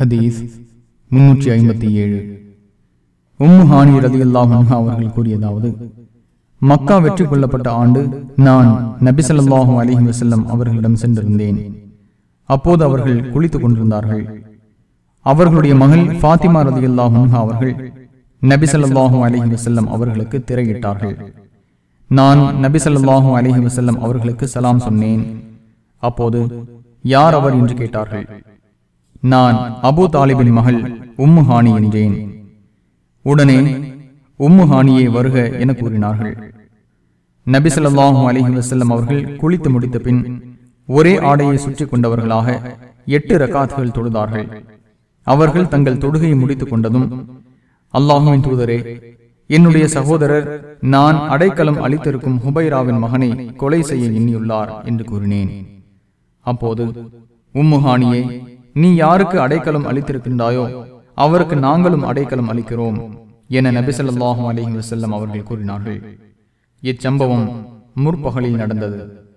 ஹதீஸ் முன்னூற்றி ஐம்பத்தி ஏழு. உம்மு ஹானி ரதி அவர்கள் கூறியதாவது மக்கா வெற்றி கொள்ளப்பட்ட ஆண்டு நான் நபிசல்லாஹு அலிஹி வசல்லம் அவர்களிடம் சென்றிருந்தேன். அப்போது அவர்கள் குளித்துக் கொண்டிருந்தார்கள். அவர்களுடைய மகள் ஃபாத்திமா ரதி அவர்கள் நபி அலிஹி வசல்லம் அவர்களுக்கு திரையிட்டார்கள். நான் நபி அலிஹி வசல்லம் அவர்களுக்கு சலாம் சொன்னேன். அப்போது யார் அவர்? என்று கேட்டார்கள். நான் அபு தாலிபின் மகள் உம்மு ஹானி என்றேன் உடனே உம்மு ஹானியை வருக என கூறினார்கள். நபி ஸல்லல்லாஹு வசல்லம் அவர்கள் குளித்து முடித்த பின் ஒரே ஆடையை சுற்றி கொண்டவர்களாக எட்டு ரக்காத்துகள் தொழுதார்கள். அவர்கள் தங்கள் தொழுகையை முடித்துக் கொண்டதும் அல்லாஹுவின் தூதரே என்னுடைய சகோதரர் நான் அடைக்கலம் அளித்திருக்கும் ஹுபைராவின் மகனை கொலை செய்ய எண்ணியுள்ளார் என்று கூறினேன். அப்போது உம்முஹானியே நீ யாருக்கு அடைக்கலம் அளித்திருக்கின்றாயோ அவருக்கு நாங்களும் அடைக்கலம் அளிக்கிறோம் என நபிசல்லாஹும் ஸல்லல்லாஹு அலைஹி அவர்கள் கூறினார்கள். இச்சம்பவம் முற்பகலில் நடந்தது.